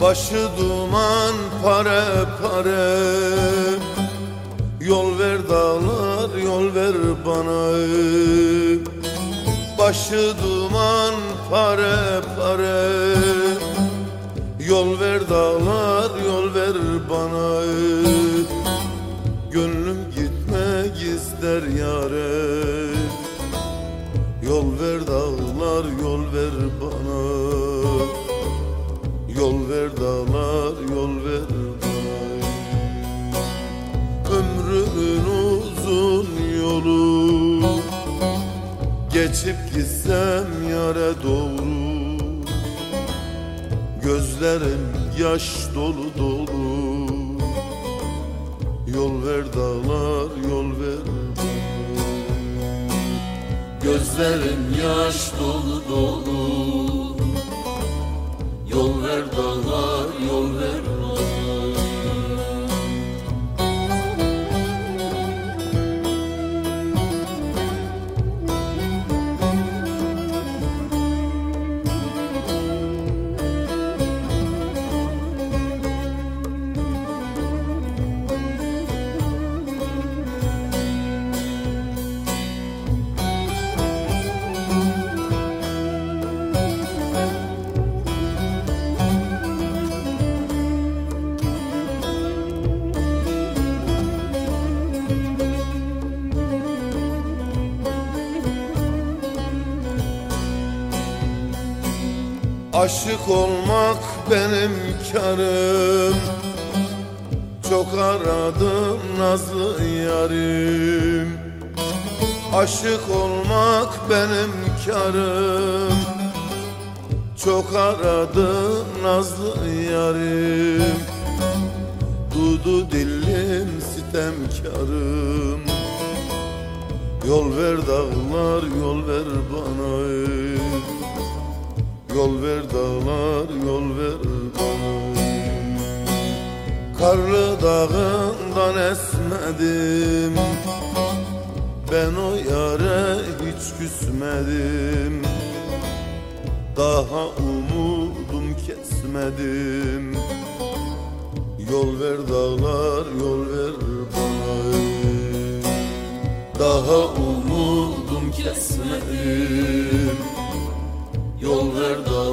Başı duman pare pare. Yol ver dağlar yol ver bana. Başı duman pare pare. Yol ver dağlar yol ver bana. Gönlüm gitmek ister yare. Yol ver dağlar yol ver bana Yol ver dağlar yol ver bana Ömrümün uzun yolu. Geçip gitsem yare doğru. Gözlerim yaş dolu dolu. Yol ver dağlar yol ver Gözlerim yaş dolu dolu Yol ver dağlar yol ver Aşık olmak benim karım. Çok aradım nazlı yarim. Aşık olmak benim karım. Çok aradım nazlı yarim. Dudu dillim sitemkarım Yol ver dağlar yol ver bana Yol ver dağlar yol ver. Bana Karlı dağından esmedim. Ben o yare hiç küsmedim. Daha umudum kesmedim. Yol ver dağlar yol ver bana. Daha umudum kesmedim Yol ver yol